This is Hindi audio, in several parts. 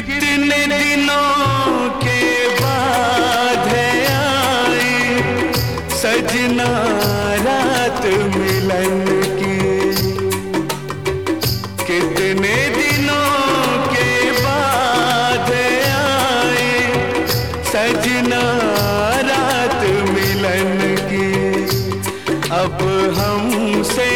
कितने दिनों के बाद है आई? सजना रात मिलन की। कितने दिनों के बाद है आई? सजना रात मिलन की। अब हमसे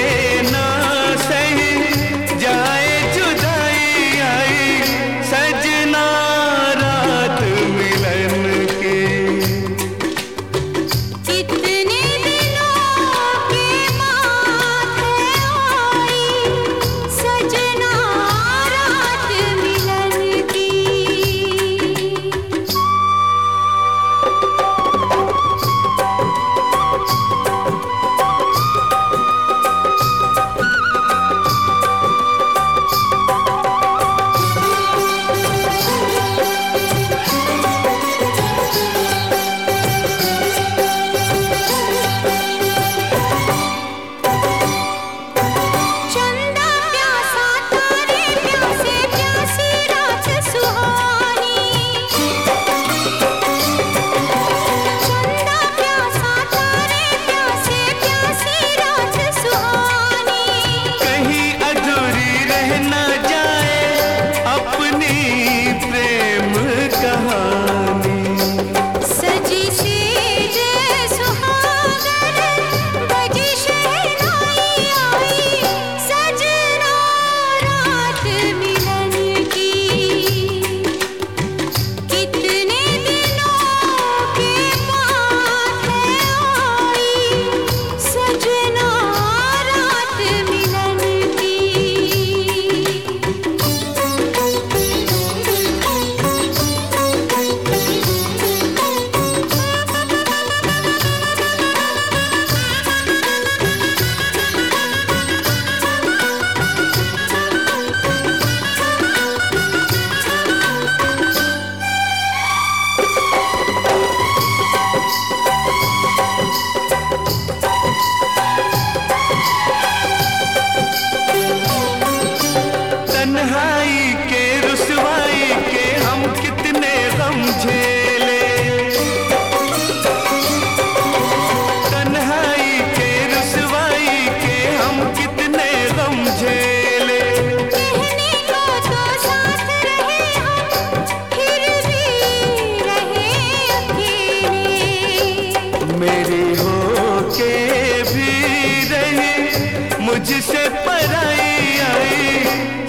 रही मुझसे पराई आई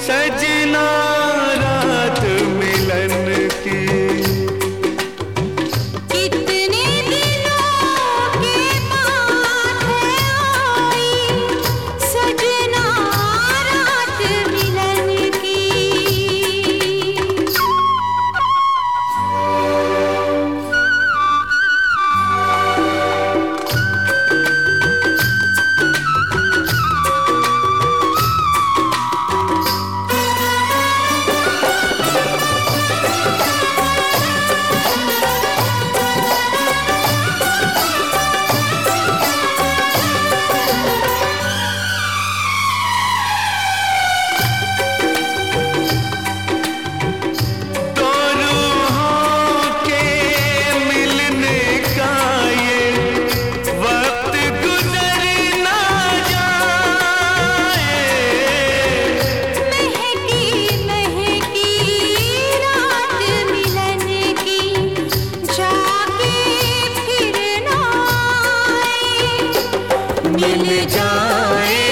सजना मिल जाए।